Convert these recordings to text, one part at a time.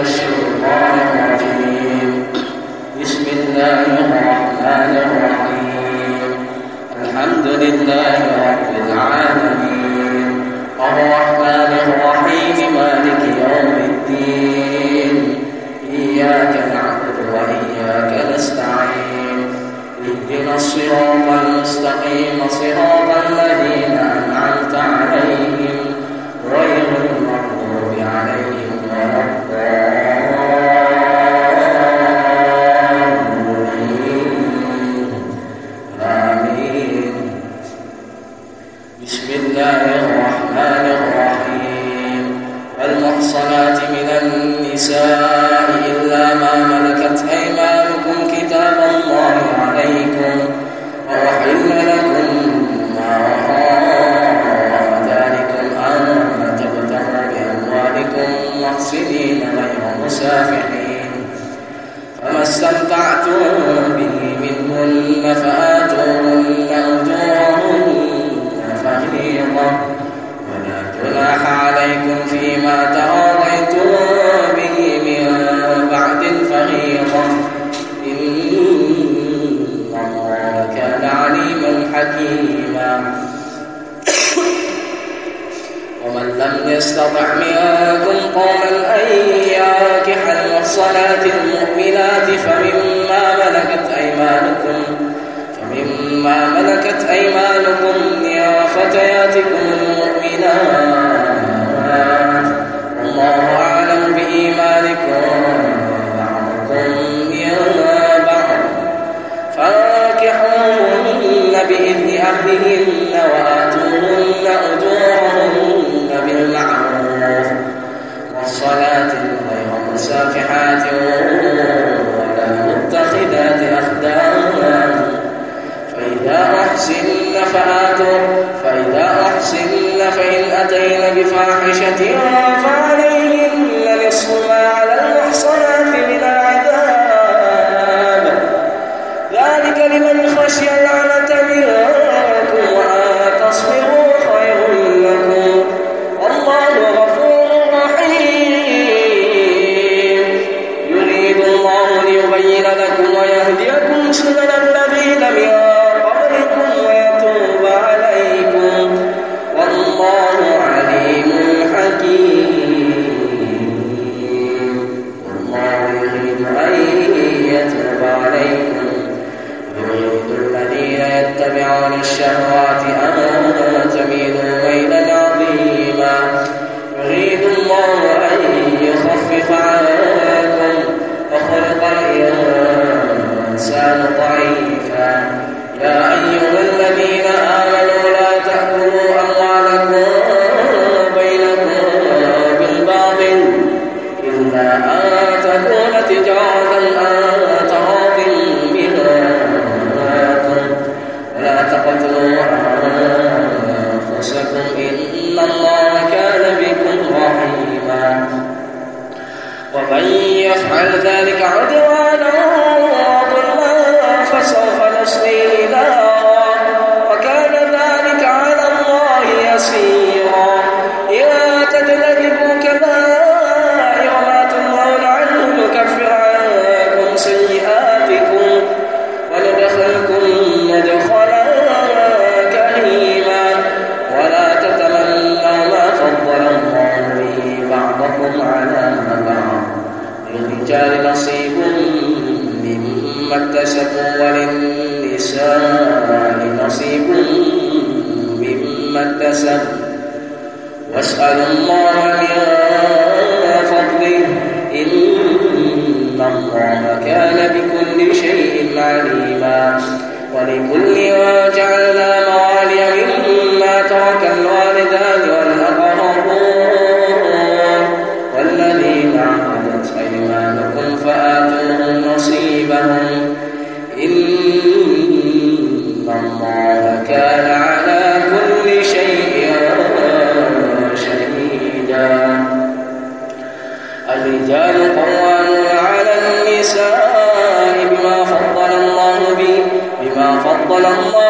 us فمما ملكت أيمانكم يا فتياتكم المؤمنات. Amém. للرجال نصيب مما اكتسبوا وللنساء نصيب مما اكتسبوا. واسألوا الله من فضله. إن الله كان بكل شيء عليما. الرجال الله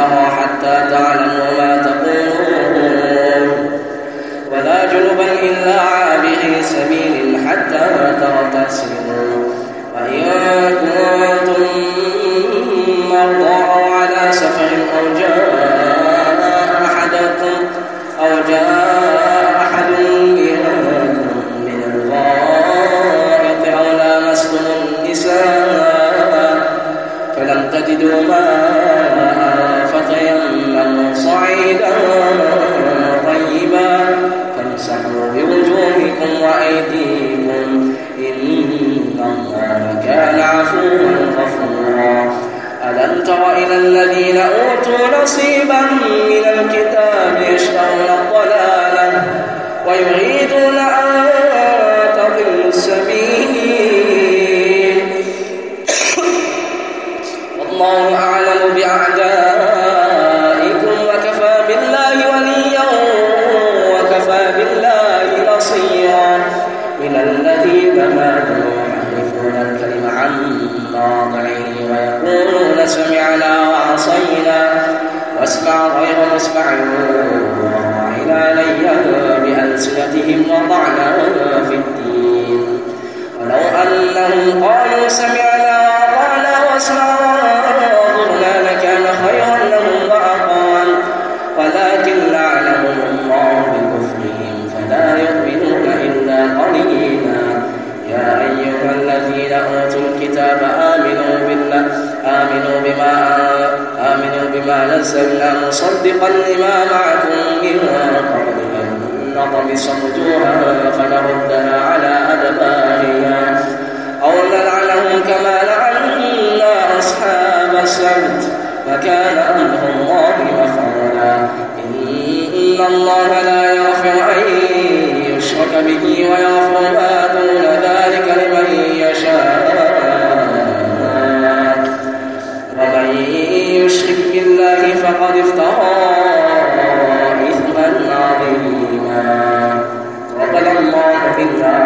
الله حتى تعلموا ما تقولون. ولا جنبا إلا عابري سبيل تر إلى الذين أوتوا نصيبا من الكتاب يشترون ضلالا ويريدون أن تضلوا السبيل سمعنا وطعنا واسمع وانظرنا لكان خيرا لهم وأقوان ولكن لعلهم الله بكفرهم فلا يؤمنون إلا قليلا. يا أيها الذين أوتوا الكتاب آمنوا بالله آمنوا بما آمنوا بما نزلنا مصدقا لما معكم من قبل. أن نطمس وجوها فنردها على أدبارها. أو نلعنهم كما لعنا أصحاب السبت فكان أمر الله مفعولا إن الله لا يغفر أن يشرك به ويغفر ما دون ذلك لمن يشاء. ومن يشرك بالله فقد افترى إثما عظيما. قبل الله بالله.